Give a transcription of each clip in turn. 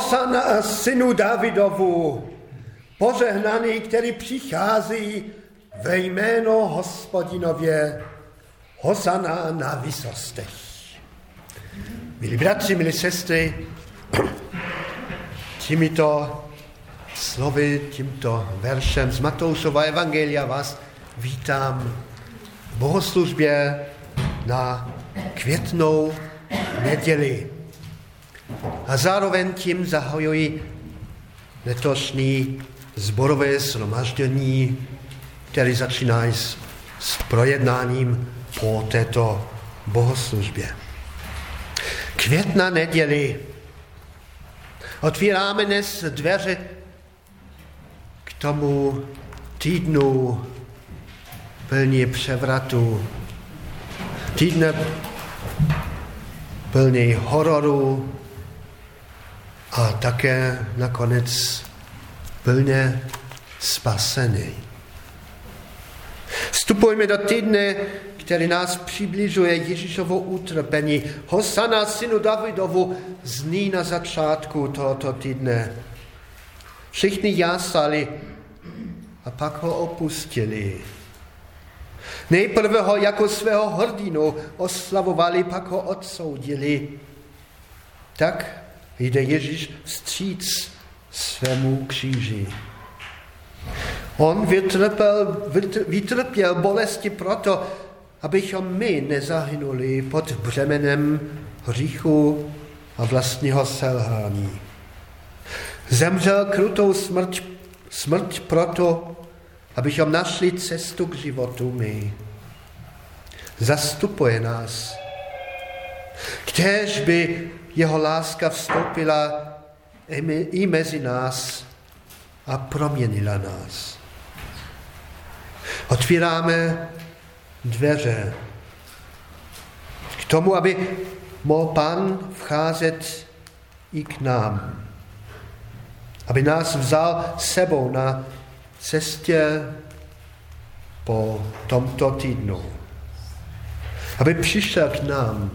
Hosana synu Davidovu, požehnaný, který přichází ve jméno hospodinově, Hosana na vysostech. Milí bratři, milí sestry, tímto slovy, tímto veršem z Matoušova Evangelia vás vítám v bohoslužbě na květnou neděli. A zároveň tím zahajuji letošní zborové shromaždění, který začíná s, s projednáním po této bohoslužbě. Května neděli. Otvíráme dnes dveře k tomu týdnu plný převratu, týdne plný hororu a také nakonec plně spasený. Vstupujeme do týdne, který nás přibližuje Ježíšovo utrpení. Hosana synu Davidovu zní na začátku tohoto týdne. Všichni jásali a pak ho opustili. Nejprve ho jako svého hrdinu oslavovali, pak ho odsoudili. Tak jde Ježíš vstříc svému kříži. On vytrpěl, vytrpěl bolesti proto, abychom my nezahynuli pod břemenem hříchu a vlastního selhání. Zemřel krutou smrt, smrt proto, abychom našli cestu k životu my. Zastupuje nás. Kéž by jeho láska vstoupila i mezi nás a proměnila nás. Otvíráme dveře k tomu, aby mohl Pán vcházet i k nám. Aby nás vzal sebou na cestě po tomto týdnu. Aby přišel k nám.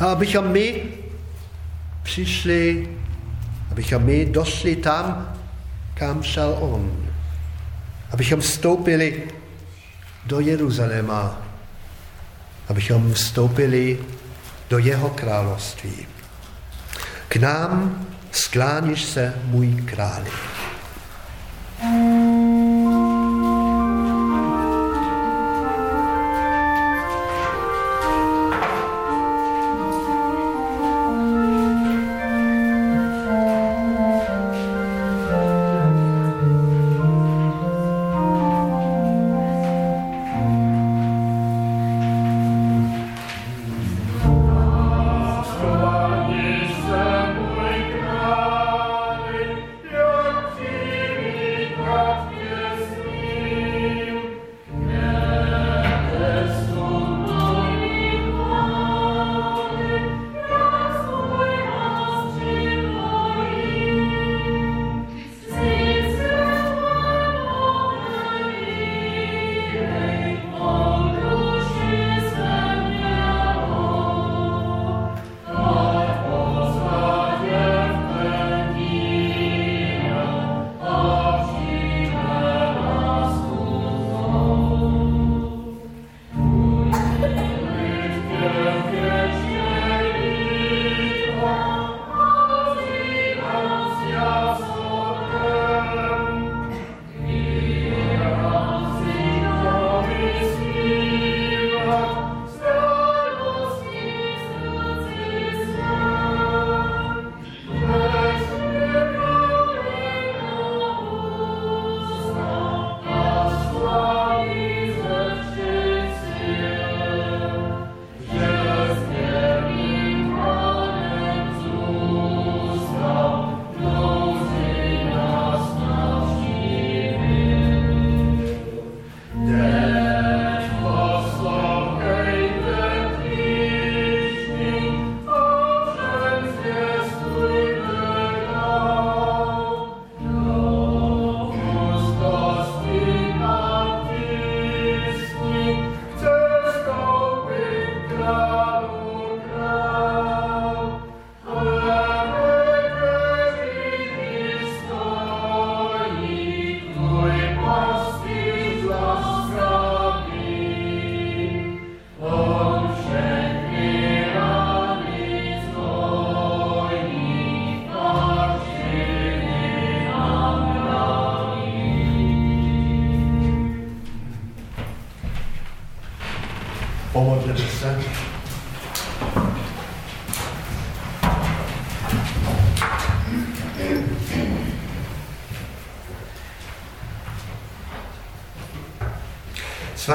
A abychom my přišli, abychom my došli tam, kam šel on. Abychom vstoupili do Jeruzaléma, abychom vstoupili do jeho království. K nám skláníš se, můj králi.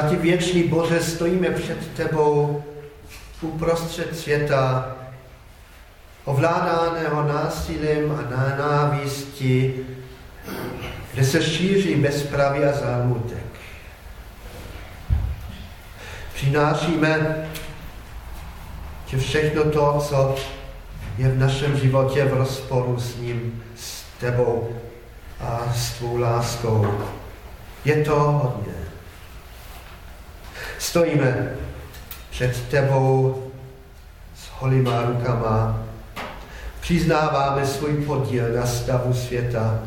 Svatý věčný Bože, stojíme před tebou uprostřed světa, ovládaného násilím a návisti, kde se šíří bezpraví a zámutek. Přinášíme ti všechno to, co je v našem životě v rozporu s ním, s tebou a s tvou láskou. Je to hodně. Stojíme před tebou s holýma rukama, přiznáváme svůj podíl na stavu světa.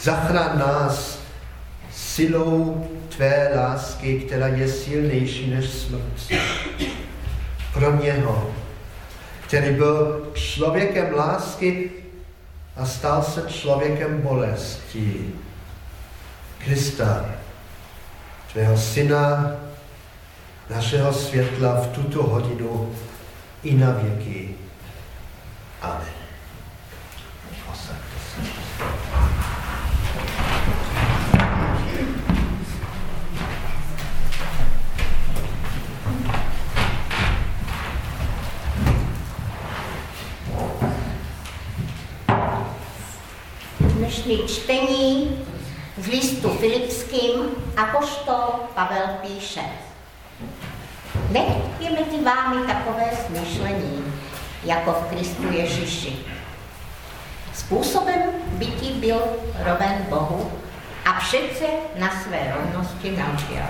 Zachraň nás silou tvé lásky, která je silnější než smrt. Pro něho, který byl člověkem lásky a stal se člověkem bolesti. Krista, tvého syna, našeho světla v tuto hodinu i na věky. Amen. Dnešní čtení listu Filipským apoštol Pavel píše. Nech je mezi vámi takové smyšlení, jako v Kristu Ježíši. Způsobem bytí byl roven Bohu a přece na své rovnosti naučil.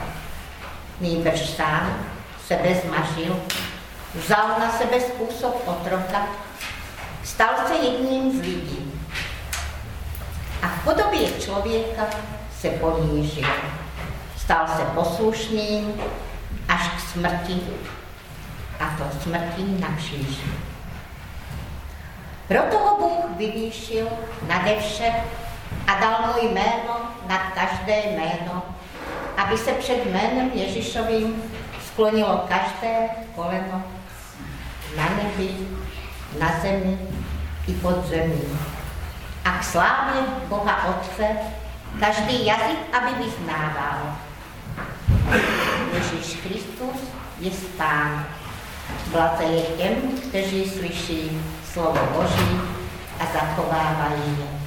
Nýbrž sám sebe zmažil, vzal na sebe způsob otroka, stal se jedním z lidí a v podobě člověka se ponížil. Stal se poslušným až k smrti, a to smrti na kříži. Proto ho Bůh vyvýšil nade vše a dal mu jméno nad každé jméno, aby se před jménem Ježíšovým sklonilo každé koleno na nebi, na zemi i pod zemí. A k slávě Boha Otce každý jazyk, aby vyznával. Ježíš Kristus je Pán. Blaze je těm, kteří slyší slovo Boží a zachovávají je.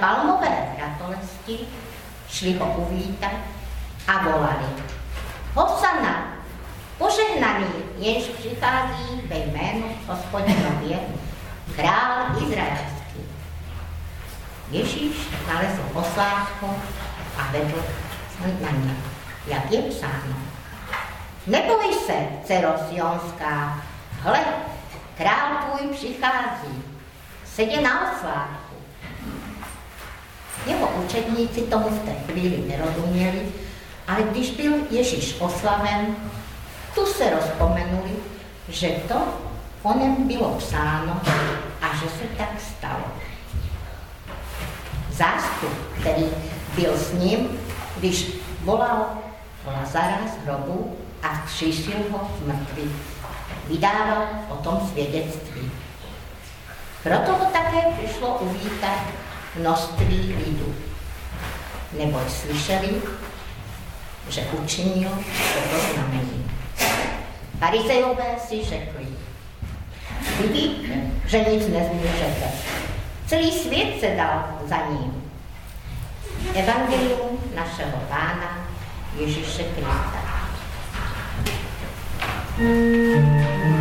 Palmové ratolesti, šli ho uvítat a volali. Hosana, požehnaný, jenž přichází ve jménu hospodinově, král izraelský. Ježíš nalezl poslátku a vedl na ně, jak je psáno. Neboj se, dcero Sionská, hle, král tvůj přichází, sedě na oslátku. Učedníci tomu v té chvíli nerozuměli, ale když byl Ježíš oslaven, tu se rozpomenuli, že to o něm bylo psáno a že se tak stalo. Zástup, který byl s ním, když volal Lazara z hrobu a křížil ho z mrtvých, vydával o tom svědectví. Proto ho také přišlo uvítat množství lidů, neboť slyšeli, že učinil toto znamení. Farizejové si řekli, vidíte, že nic nezmůžete. Celý svět se dal za ním. Evangelium našeho Pána Ježíše Krista. thank you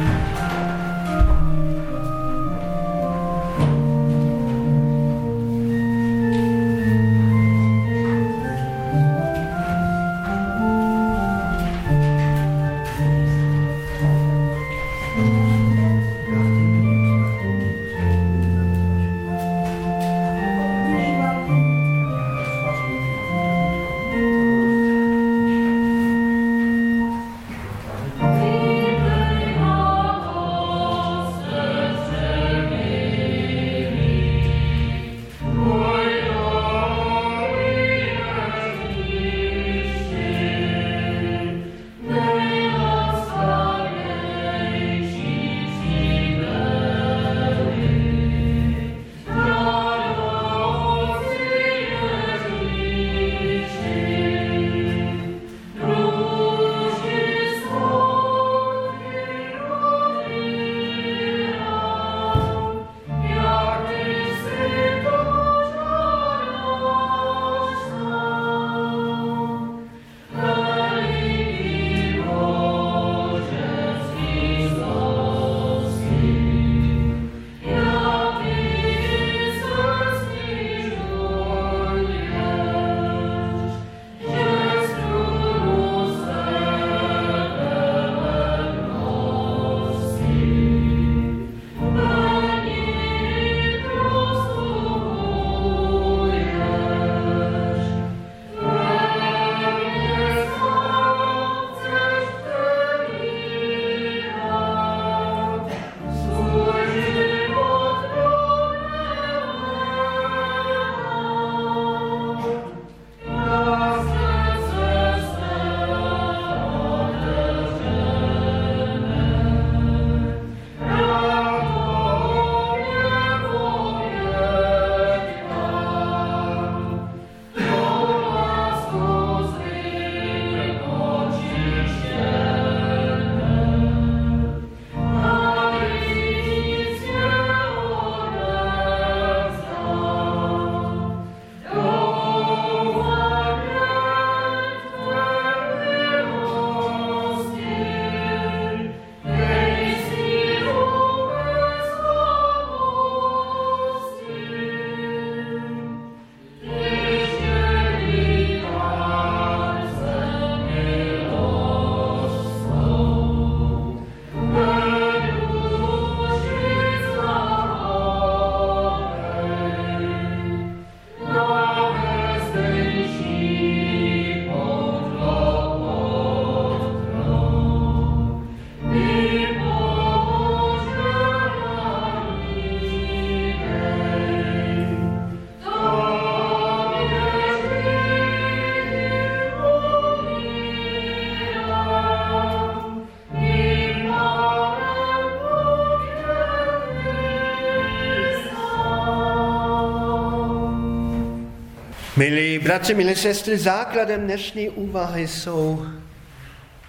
Milí bratři, milí sestry, základem dnešní úvahy jsou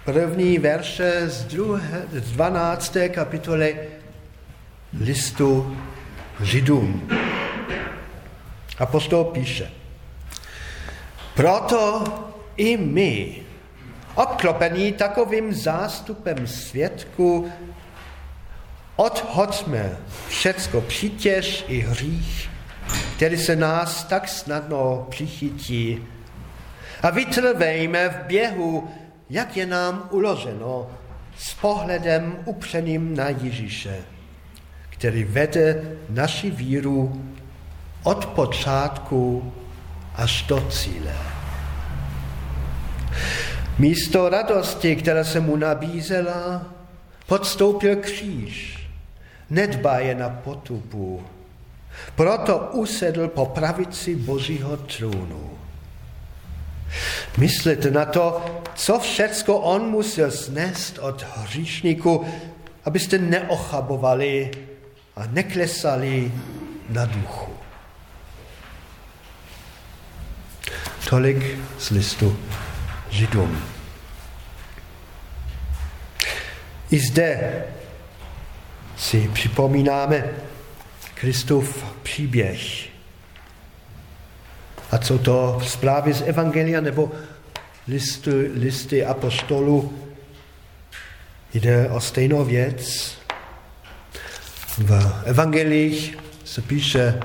první verše z, druhé, z 12. kapitoly listu Židům. Apostol píše, proto i my, obklopení takovým zástupem svědku, odhoďme všecko přitěž i hřích, který se nás tak snadno přichytí. A vytrvejme v běhu, jak je nám uloženo, s pohledem upřeným na Ježíše, který vede naši víru od počátku až do cíle. Místo radosti, která se mu nabízela, podstoupil kříž, nedbaje na potupu, proto usedl po pravici Božího trůnu. Myslíte na to, co všecko on musel snést od hříšníku, abyste neochabovali a neklesali na duchu. Tolik z listu Židům. I zde si připomínáme Kristův příběh. A co to v zprávě z Evangelia nebo listy, listy apostolů jde o stejnou věc. V evangelích se píše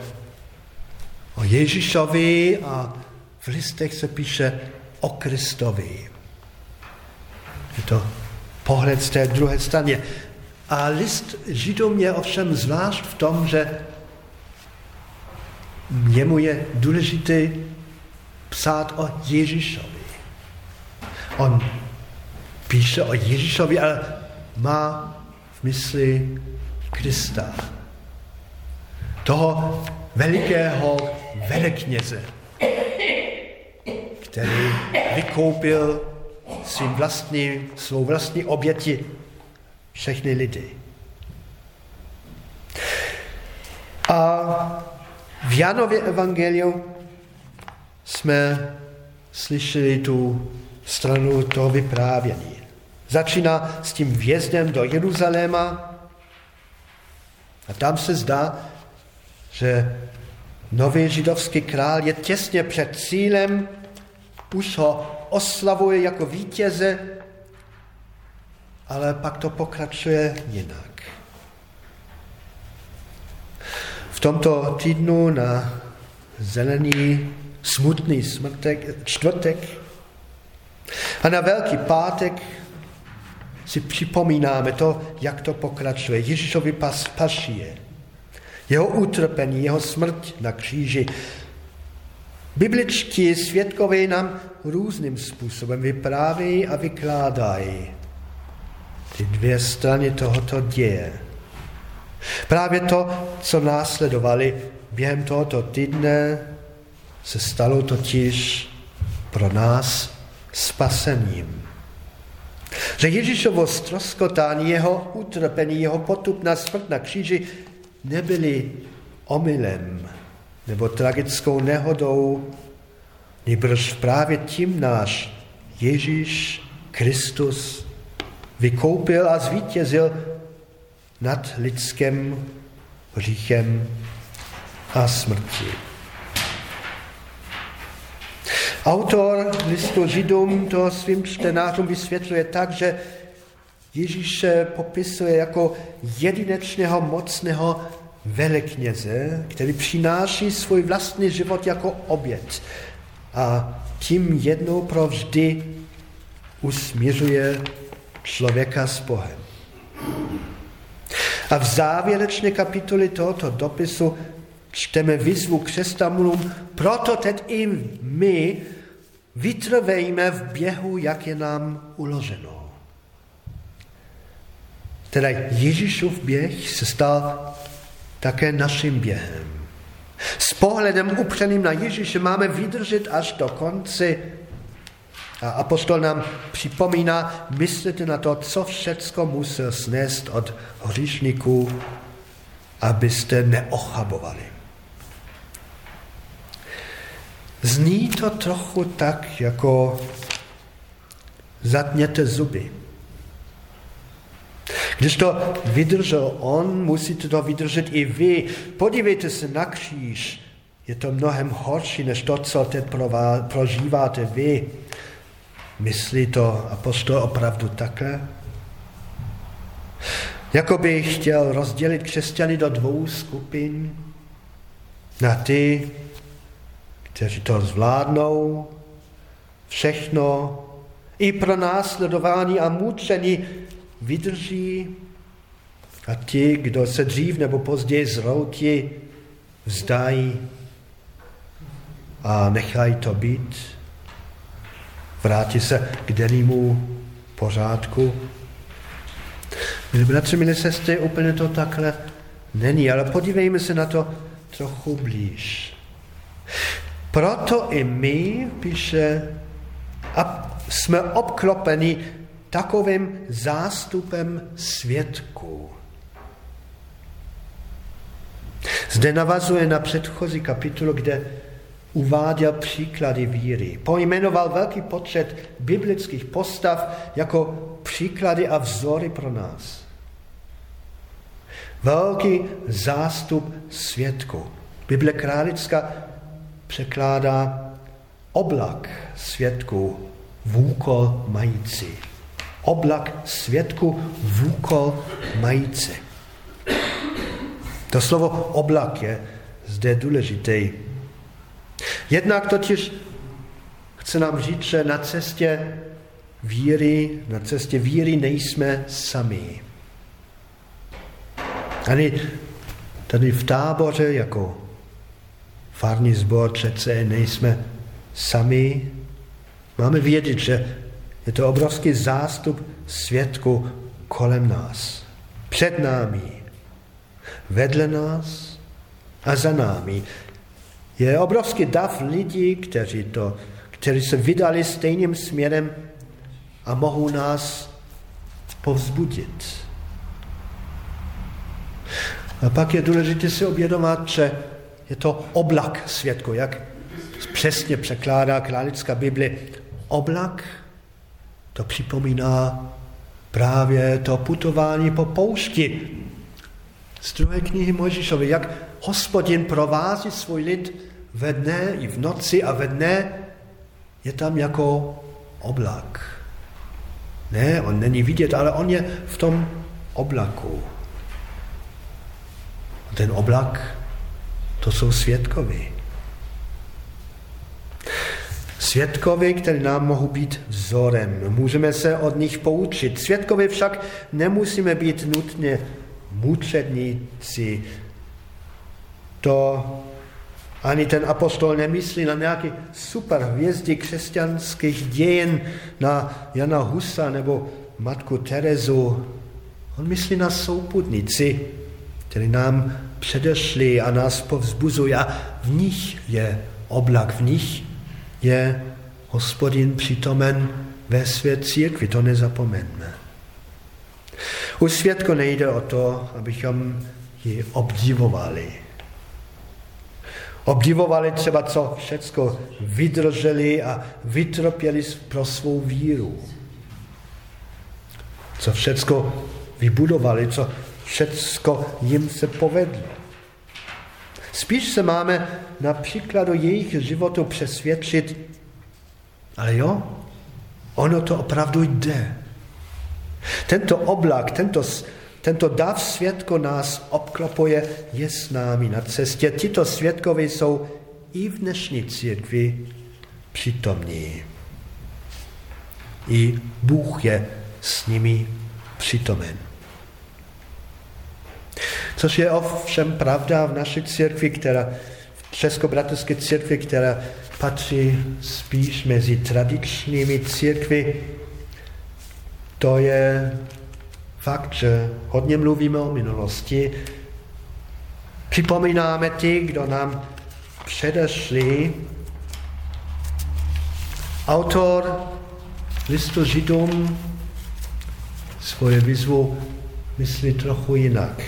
o Ježíšovi a v listech se píše o Kristovi. Je to pohled z té druhé strany. A list Židům je ovšem zvlášť v tom, že jemu je důležité psát o Ježíšovi. On píše o Ježíšovi, ale má v mysli Krista. Toho velikého velekněze, který vykoupil svým vlastní, svou vlastní oběti všechny lidi. A v Janově evangeliu jsme slyšeli tu stranu toho vyprávění. Začíná s tím vjezdem do Jeruzaléma a tam se zdá, že nový židovský král je těsně před cílem, už ho oslavuje jako vítěze, ale pak to pokračuje jinak. V tomto týdnu na zelený smutný smrtek, čtvrtek a na Velký pátek si připomínáme to, jak to pokračuje. Ježíšovi pas, pašie, jeho utrpení, jeho smrt na kříži. Bibličtí světkové nám různým způsobem vyprávějí a vykládají ty dvě strany tohoto děje. Právě to, co následovali během tohoto týdne, se stalo totiž pro nás spasením. Že Ježíšovo stroskotání, jeho utrpení, jeho potup na smrt na kříži nebyly omylem nebo tragickou nehodou, nebož právě tím náš Ježíš Kristus vykoupil a zvítězil nad lidským hříchem a smrti. Autor listu Židům to svým čtenářům vysvětluje tak, že Ježíše popisuje jako jedinečného mocného velekněze, který přináší svůj vlastní život jako oběd a tím jednou provždy usměřuje člověka s Bohem. A v závěrečné kapitoli tohoto dopisu čteme výzvu křesťanům, proto teď i my vytrvejme v běhu, jak je nám uloženo. Teda Ježíšův běh se stal také naším během. S pohledem upřeným na Ježíše máme vydržet až do konce a apostol nám připomíná, myslete na to, co všecko musel snést od hříšníků, abyste neochabovali. Zní to trochu tak, jako zatněte zuby. Když to vydržel on, musíte to vydržet i vy. Podívejte se na kříž. Je to mnohem horší, než to, co teď prožíváte vy. Myslí to apostol opravdu takhle? Jakoby chtěl rozdělit křesťany do dvou skupin. Na ty, kteří to zvládnou, všechno, i pro následování a mučení vydrží a ti, kdo se dřív nebo později zhroutí, vzdají a nechají to být, vrátí se k dennímu pořádku. Milí bratři, milí sestry, úplně to takhle není, ale podívejme se na to trochu blíž. Proto i my, píše, a jsme obklopeni takovým zástupem svědků. Zde navazuje na předchozí kapitolu, kde uváděl příklady víry. Pojmenoval velký počet biblických postav jako příklady a vzory pro nás. Velký zástup svědků. Bible králická překládá oblak svědků vůkol mající. Oblak svědku vůkol mající. To slovo oblak je zde důležité. Jednak totiž chce nám říct, že na cestě víry, na cestě víry nejsme sami. Ani tady v táboře jako farní sbor přece nejsme sami. Máme vědět, že je to obrovský zástup světku kolem nás, před námi, vedle nás a za námi. Je obrovský dav lidí, kteří, to, kteří se vydali stejným směrem a mohou nás povzbudit. A pak je důležité si uvědomit, že je to oblak světku, jak přesně překládá králická Bible. Oblak to připomíná právě to putování po poušti. Z druhé knihy Mojžišovi, jak hospodin provází svůj lid ve dne i v noci a ve dne je tam jako oblak. Ne, on není vidět, ale on je v tom oblaku. Ten oblak, to jsou světkovi. Svědkovi, které nám mohou být vzorem. Můžeme se od nich poučit. Svědkovi však nemusíme být nutně mučedníci. To ani ten apostol nemyslí na nějaké super hvězdy křesťanských dějin, na Jana Husa nebo Matku Terezu. On myslí na souputnici, kteří nám předešli a nás povzbuzují a v nich je oblak, v nich je hospodin přítomen ve své církvi, to nezapomeňme. U světko nejde o to, abychom ji obdivovali. Obdivovali třeba, co všecko vydrželi a vytrpěli pro svou víru. Co všecko vybudovali, co všecko jim se povedlo. Spíš se máme na příkladu jejich životu přesvědčit, ale jo, ono to opravdu jde. Tento oblak, tento, tento dav světko nás obklopuje, je s námi na cestě. Tito světkové jsou i v dnešní církvi přítomní. I Bůh je s nimi přítomen. Což je ovšem pravda v naší církvi, která, v Českobratovské církvi, která patří spíš mezi tradičními církvy. To je fakt, že hodně mluvíme o minulosti. Připomínáme ty, kdo nám předešli. Autor listu Židům svoje výzvu myslí trochu jinak.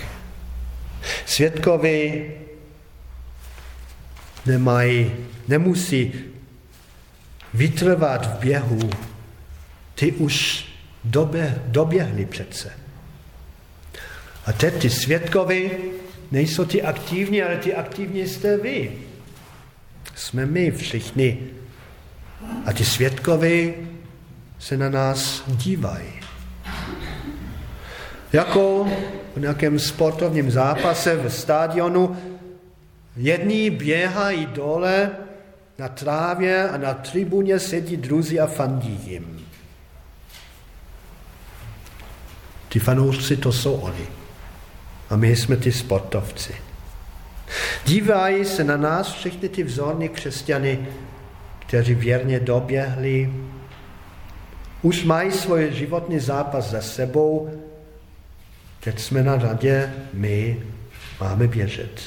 Svědkovi nemají, nemusí vytrvat v běhu, ty už době, doběhli přece. A teď ty světkovi nejsou ty aktivní, ale ty aktivní jste vy. Jsme my všichni. A ty světkovi se na nás dívají. Jako v nějakém sportovním zápase v stadionu jedni běhají dole na trávě a na tribuně sedí druzí a fandí jim. Ty fanoušci to jsou oni. A my jsme ty sportovci. Dívají se na nás všechny ty vzorní křesťany, kteří věrně doběhli, už mají svůj životní zápas za sebou, teď jsme na radě, my máme běžet.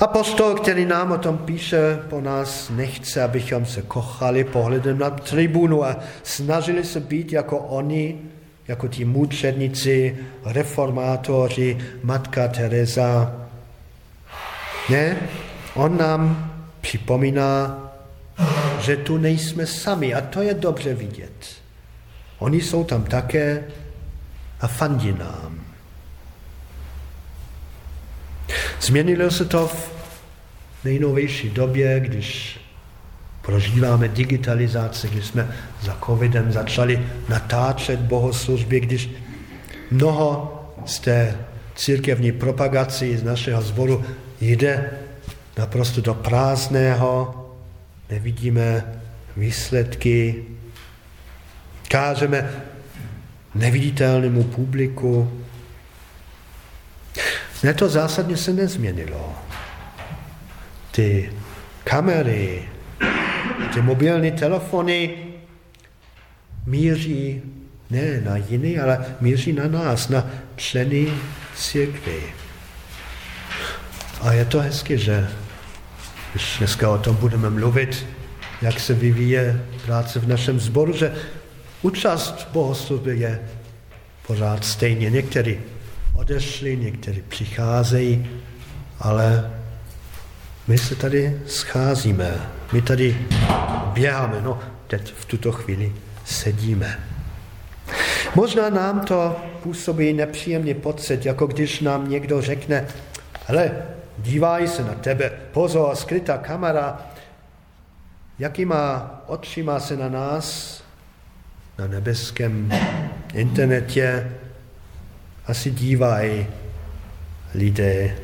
Apostol, který nám o tom píše, po nás nechce, abychom se kochali pohledem na tribunu a snažili se být jako oni, jako ti mučedníci, reformátoři, matka Teresa. Ne, on nám připomíná, že tu nejsme sami a to je dobře vidět. Oni jsou tam také a fandí nám. Změnilo se to v nejnovější době, když prožíváme digitalizaci, když jsme za covidem začali natáčet bohoslužby, když mnoho z té církevní propagaci z našeho sboru jde naprosto do prázdného, nevidíme výsledky, kážeme neviditelnému publiku. Ne, to zásadně se nezměnilo. Ty kamery, ty mobilní telefony míří ne na jiný, ale míří na nás, na členy církvy. A je to hezky, že když dneska o tom budeme mluvit, jak se vyvíje práce v našem sboru, že účast bohoslužby je pořád stejně. Někteří odešli, někteří přicházejí, ale my se tady scházíme, my tady běháme, no teď v tuto chvíli sedíme. Možná nám to působí nepříjemný pocit, jako když nám někdo řekne, hele, dívají se na tebe, pozor, skrytá kamera, jakýma očima se na nás, na nebeském internetě, asi dívají lidé,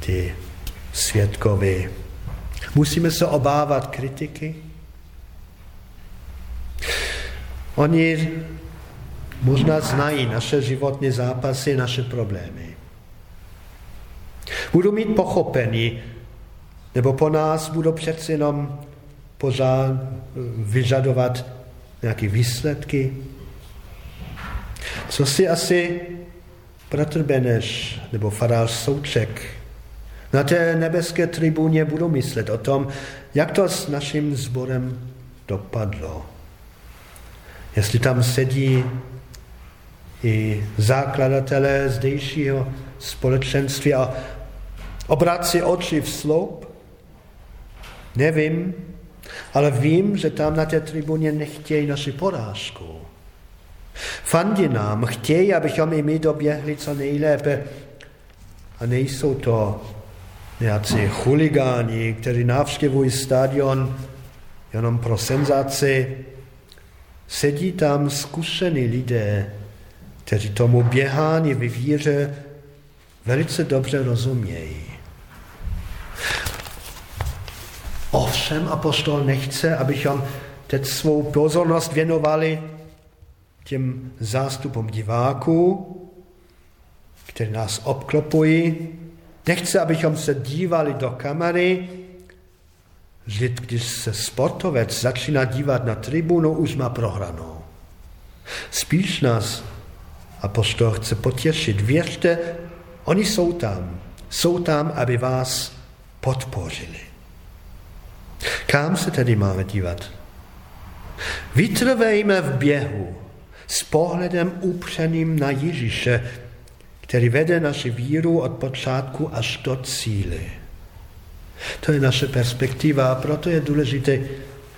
ty svědkovi. Musíme se obávat kritiky. Oni možná znají naše životní zápasy, naše problémy. Budu mít pochopení, nebo po nás budou přeci jenom pořád vyžadovat nějaké výsledky. Co si asi bratr Beneš nebo farář Souček na té nebeské tribuně budou myslet o tom, jak to s naším sborem dopadlo. Jestli tam sedí i zakladatelé zdejšího společenství a obrací oči v sloup? Nevím, ale vím, že tam na té tribuně nechtějí naši porážku. Fandí nám, chtějí, abychom i my doběhli co nejlépe. A nejsou to nějací chuligáni, kteří navštěvují stadion jenom pro senzaci. Sedí tam zkušení lidé, kteří tomu běhání ve víře velice dobře rozumějí. Ovšem apostol nechce, abychom teď svou pozornost věnovali těm zástupům diváků, kteří nás obklopují. Nechce, abychom se dívali do kamery, že když se sportovec začíná dívat na tribunu, už má prohranou. Spíš nás apostol chce potěšit. Věřte, oni jsou tam. Jsou tam, aby vás podpořili. Kam se tedy máme dívat? Vytrvejme v běhu s pohledem upřeným na Ježíše, který vede naši víru od počátku až do cíle. To je naše perspektiva a proto je důležité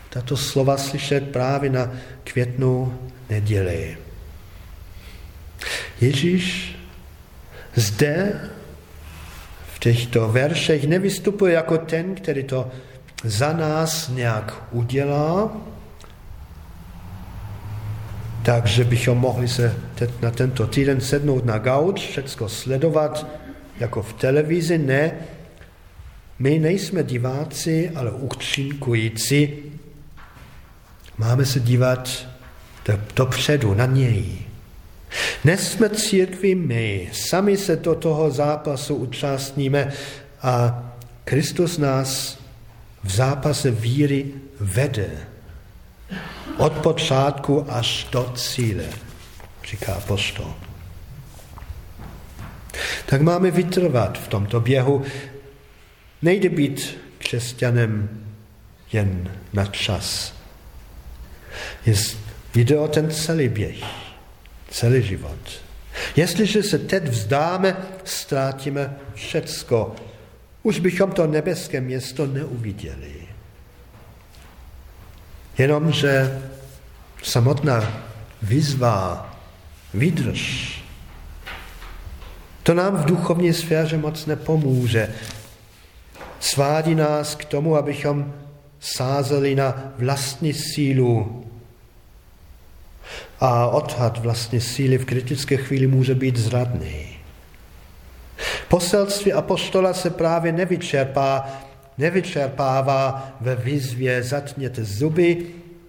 tato slova slyšet právě na květnou neděli. Ježíš zde v těchto veršech nevystupuje jako ten, který to za nás nějak udělá, takže bychom mohli se na tento týden sednout na gauč, všecko sledovat jako v televizi. Ne, my nejsme diváci, ale účinkující. Máme se dívat dopředu na něj. Nesme církvi my, sami se do toho zápasu účastníme a Kristus nás v zápase víry vede. Od počátku až do cíle, říká apostol. Tak máme vytrvat v tomto běhu. Nejde být křesťanem jen na čas. Jde o ten celý běh, celý život. Jestliže se teď vzdáme, ztrátíme všecko. Už bychom to nebeské město neuviděli. Jenomže samotná výzva, vydrž, to nám v duchovní sféře moc nepomůže. Svádí nás k tomu, abychom sázeli na vlastní sílu. A odhad vlastní síly v kritické chvíli může být zradný. Poselství apostola se právě nevyčerpá nevyčerpává ve výzvě zatněte zuby,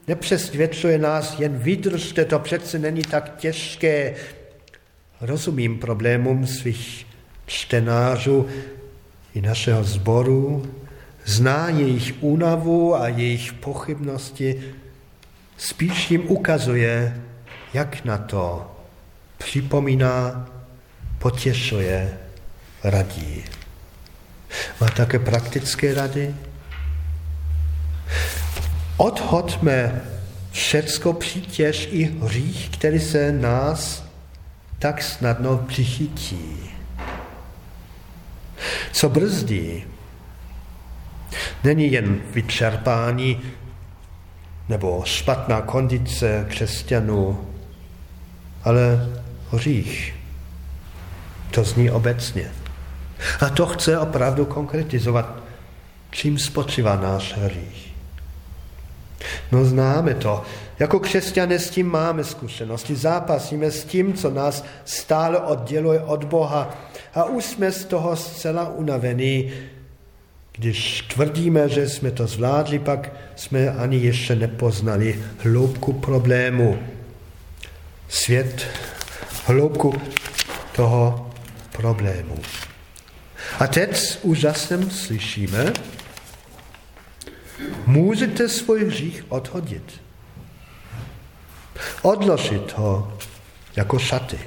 nepřesvědčuje nás, jen vydržte, to přece není tak těžké. Rozumím problémům svých čtenářů i našeho sboru, zná jejich únavu a jejich pochybnosti, spíš jim ukazuje, jak na to připomíná, potěšuje, radí. Má také praktické rady. Odhodme všecko přítěž i hřích, který se nás tak snadno přichytí. Co brzdí, není jen vyčerpání nebo špatná kondice křesťanů, ale hřích. To zní obecně. A to chce opravdu konkretizovat, čím spočívá náš hřích. No známe to. Jako křesťané s tím máme zkušenosti. Zápasíme s tím, co nás stále odděluje od Boha. A už jsme z toho zcela unavení. Když tvrdíme, že jsme to zvládli, pak jsme ani ještě nepoznali hloubku problému. Svět, hloubku toho problému. A teď s úžasem slyšíme, můžete svůj hřích odhodit. Odložit ho jako šaty.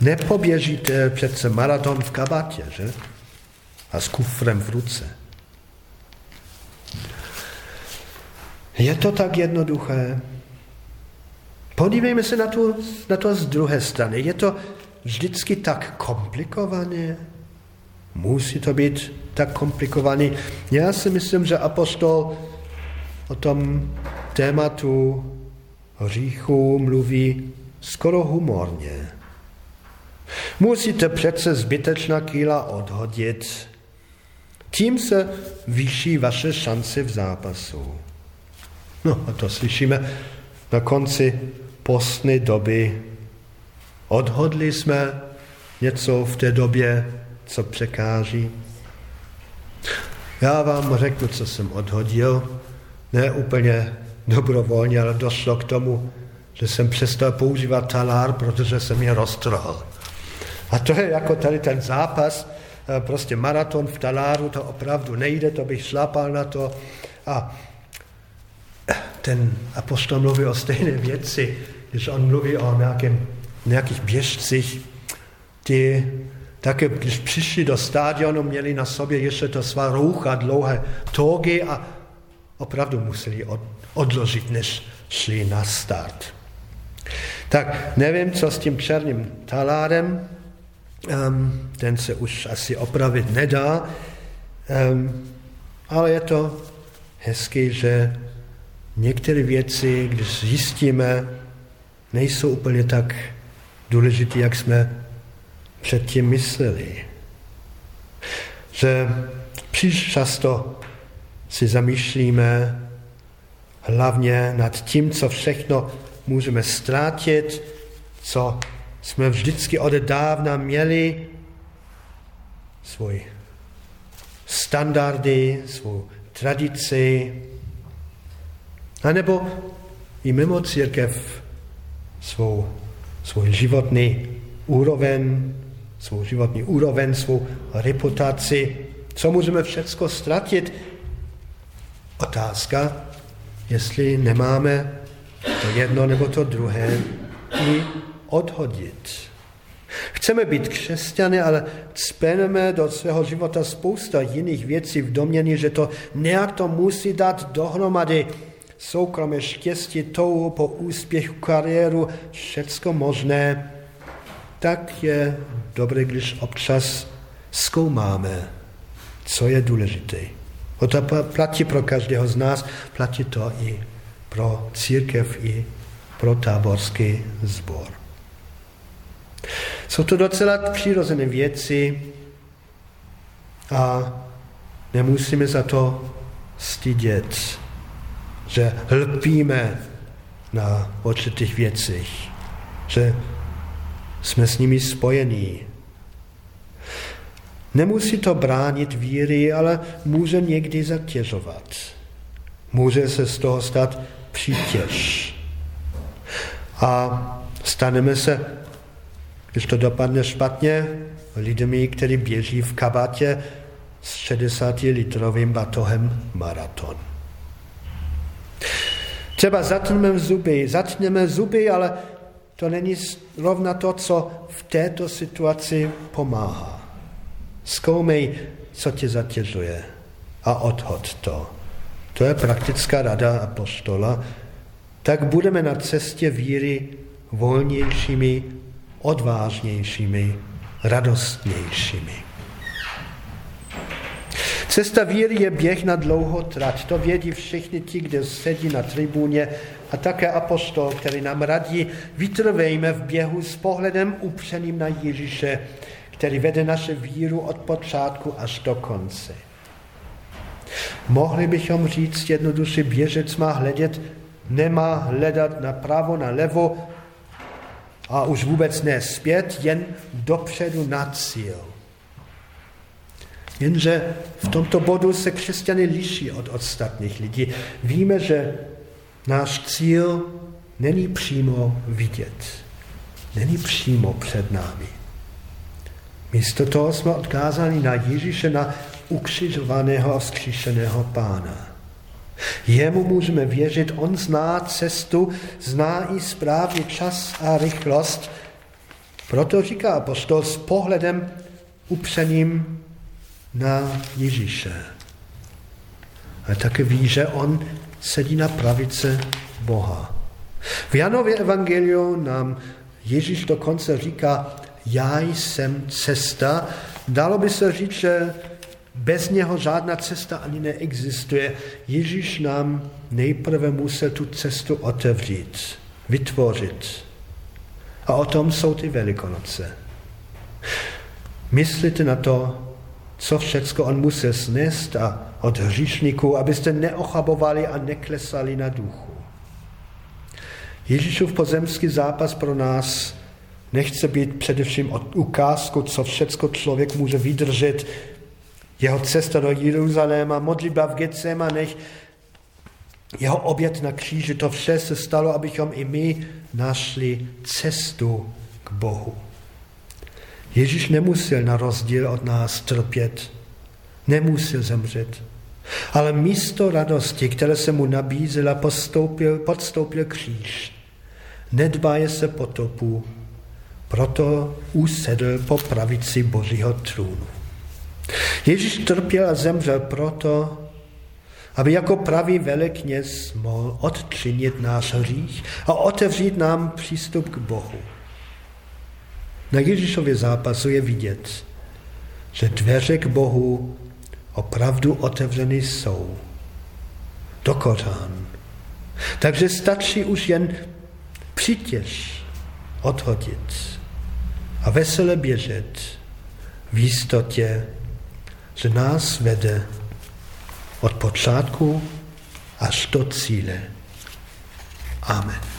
Nepoběžíte přece maraton v kabatě, že? A s kufrem v ruce. Je to tak jednoduché? Podívejme se na, tu, na to z druhé strany. Je to vždycky tak komplikované? Musí to být tak komplikované? Já si myslím, že apostol o tom tématu hříchu mluví skoro humorně. Musíte přece zbytečná kýla odhodit. Tím se vyšší vaše šance v zápasu. No a to slyšíme na konci postné doby Odhodli jsme něco v té době, co překáží. Já vám řeknu, co jsem odhodil. Ne úplně dobrovolně, ale došlo k tomu, že jsem přestal používat talár, protože jsem je roztrhl. A to je jako tady ten zápas, eh, prostě maraton v taláru, to opravdu nejde, to bych šlapal na to. A ten apostol mluví o stejné věci, když on mluví o nějakém nějakých běžcích, ty také, když přišli do stadionu, měli na sobě ještě to svá roucha, dlouhé togy a opravdu museli odložit, než šli na start. Tak nevím, co s tím černým talárem, Um, ten se už asi opravit nedá, um, ale je to hezké, že některé věci, když zjistíme, nejsou úplně tak důležité, jak jsme předtím mysleli. Že příliš často si zamýšlíme hlavně nad tím, co všechno můžeme ztrátit, co jsme vždycky od dávna měli, svůj standardy, svou tradici, anebo i mimo církev svou, svůj životní úroveň, svou životní úroveň, svou reputaci, co můžeme všecko ztratit. Otázka, jestli nemáme to jedno nebo to druhé i odhodit. Chceme být křesťany, ale cpeneme do svého života spousta jiných věcí v domění, že to nějak to musí dát dohromady. Soukromé štěstí, touhu po úspěchu, kariéru, všecko možné. Tak je dobré, když občas zkoumáme, co je důležité. O to platí pro každého z nás, platí to i pro církev, i pro táborský sbor. Jsou to docela přirozené věci a nemusíme za to stydět, že lpíme na určitých věcech, že jsme s nimi spojení. Nemusí to bránit víry, ale může někdy zatěžovat. Může se z toho stát přítěž. A staneme se když to dopadne špatně, lidmi, kteří běží v kabátě s 60-litrovým batohem maraton. Třeba zatneme zuby, zatneme zuby, ale to není rovna to, co v této situaci pomáhá. Zkoumej, co tě zatěžuje a odhod to. To je praktická rada apostola. Tak budeme na cestě víry volnějšími odvážnějšími, radostnějšími. Cesta víry je běh na dlouho trať. To vědí všichni ti, kdo sedí na tribuně a také apostol, který nám radí, vytrvejme v běhu s pohledem upřeným na Ježíše, který vede naše víru od počátku až do konce. Mohli bychom říct jednoduše, běžec má hledět, nemá hledat na pravo, na levo, a už vůbec ne zpět, jen dopředu na cíl. Jenže v tomto bodu se křesťany liší od ostatních lidí. Víme, že náš cíl není přímo vidět. Není přímo před námi. Místo toho jsme odkázáni na Ježíše, na ukřižovaného a vzkříšeného pána. Jemu můžeme věřit, on zná cestu, zná i správný čas a rychlost. Proto říká apostol s pohledem upřeným na Ježíše. A také ví, že on sedí na pravice Boha. V Janově evangeliu nám Ježíš dokonce říká, já jsem cesta. Dalo by se říct, že bez něho žádná cesta ani neexistuje. Ježíš nám nejprve musel tu cestu otevřít, vytvořit. A o tom jsou ty Velikonoce. Myslíte na to, co všecko on musel snést a od hříšníků, abyste neochabovali a neklesali na duchu. Ježíšův pozemský zápas pro nás nechce být především od ukázku, co všecko člověk může vydržet, jeho cesta do Jeruzaléma, modlitba v Getsemanech, jeho oběd na kříži, to vše se stalo, abychom i my našli cestu k Bohu. Ježíš nemusel na rozdíl od nás trpět, nemusel zemřet, ale místo radosti, které se mu nabízela, postoupil, podstoupil kříž. Nedbáje se potopu, proto usedl po pravici Božího trůnu. Ježíš trpěl a zemřel proto, aby jako pravý velekněz mohl odčinit náš hřích a otevřít nám přístup k Bohu. Na Ježíšově zápasu je vidět, že dveře k Bohu opravdu otevřeny jsou. Do kořán. Takže stačí už jen přitěž odhodit a vesele běžet v jistotě, že nás vede od počátku až do cíle. Amen.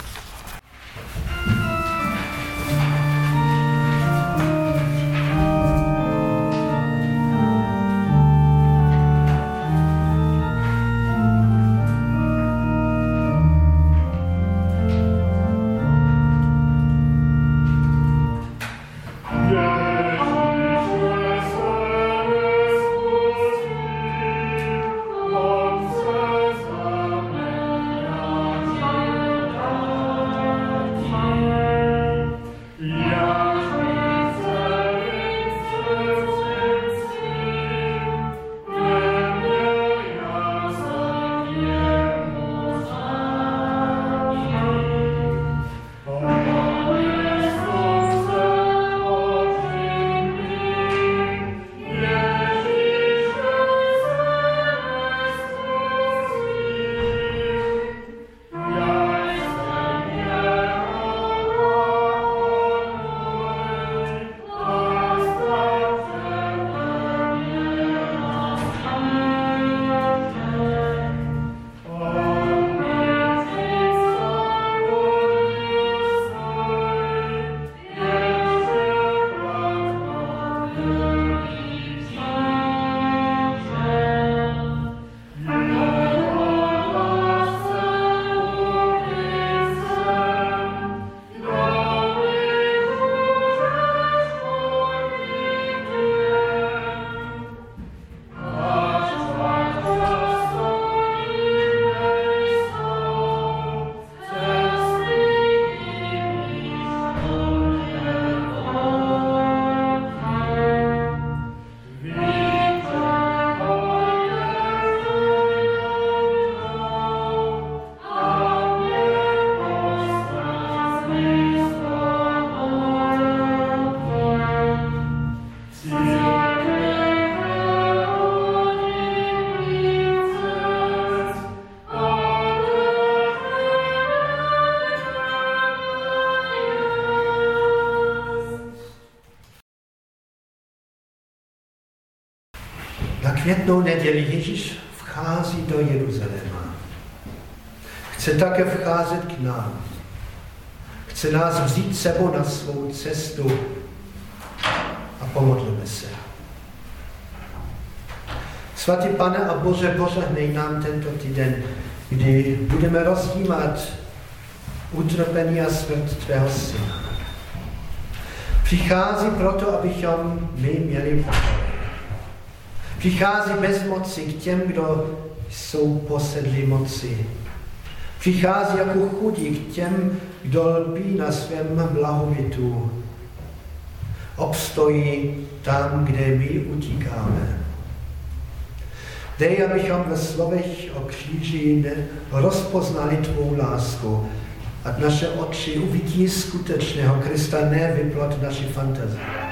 Květnou neděli Ježíš vchází do Jeruzaléma. Chce také vcházet k nám. Chce nás vzít sebou na svou cestu a pomodlíme se. Svatý pane a Bože, požehnej nám tento týden, kdy budeme rozdímat utrpení a smrt Tvého Syna. Přichází proto, abychom my měli pokoj. Přichází bez moci k těm, kdo jsou posedli moci. Přichází jako chudí k těm, kdo lpí na svém blahobytu. Obstojí tam, kde my utíkáme. Dej, abychom ve slovech o kříži rozpoznali tvou lásku, a naše oči uvidí skutečného Krista, ne vyplot naší fantazie.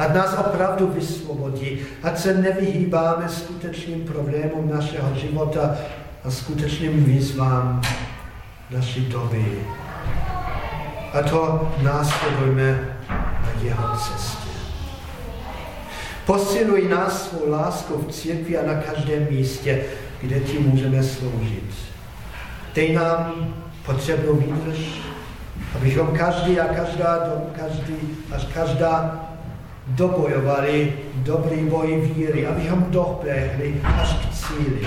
Ať nás opravdu vysvobodí, ať se nevyhýbáme skutečným problémům našeho života a skutečným výzvám naší doby. A to následujeme na jeho cestě. Posiluj nás svou lásku v církvi a na každém místě, kde ti můžeme sloužit. Dej nám potřebnou výdrž, abychom každý a každá, každý, až každá dobojovali dobrý boj víry, abychom doběhli až k cíli.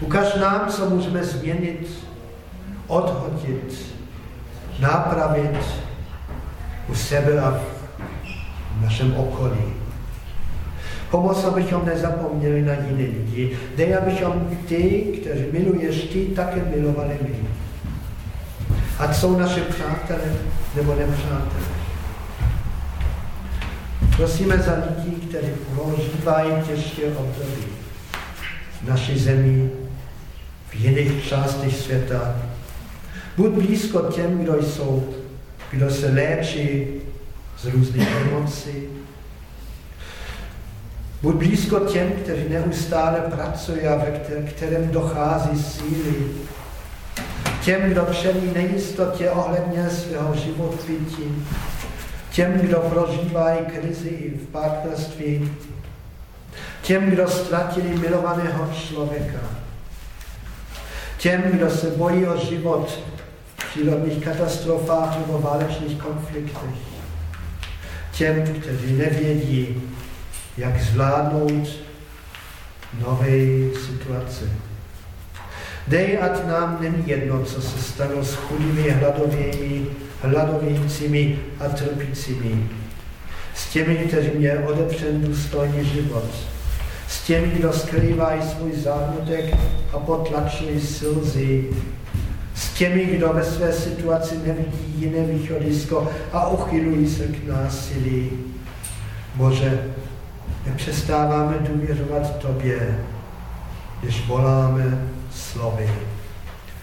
Ukaž nám, co můžeme změnit, odhodit, napravit u sebe a v našem okolí. Pomoc, abychom nezapomněli na jiné lidi. Dej, abychom ty, kteří miluješ ty, také milovali my. A jsou naše přátelé nebo nepřátelé. Prosíme za lidi, kteří prožívají těžké období v naší zemi, v jiných částech světa. Buď blízko těm, kdo jsou, kdo se léčí z různých emocí. Buď blízko těm, kteří neustále pracují a ve kterém dochází síly. Těm, kdo čelí nejistotě ohledně svého životbytí. Těm, kdo prožívají krizi v partnerství. Těm, kdo ztratili milovaného člověka. Těm, kdo se bojí o život v přírodních katastrofách nebo válečných konfliktech. Těm, kteří nevědí, jak zvládnout nové situace. Dej, ať nám není jedno, co se stalo s chudými, hladovějími, hladovějícími a trpícími. S těmi, kteří mě odepřen důstojný život. S těmi, kdo skrývají svůj záhnutek a potlačují slzy. S těmi, kdo ve své situaci nevidí jiné východisko a uchylují se k násilí. Bože, nepřestáváme důvěřovat Tobě, když voláme slovy.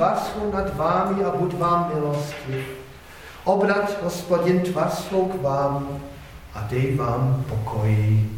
tvar svou nad vámi a buď vám milosti. Obrať hospodin tvar svou k vám a dej vám pokoji.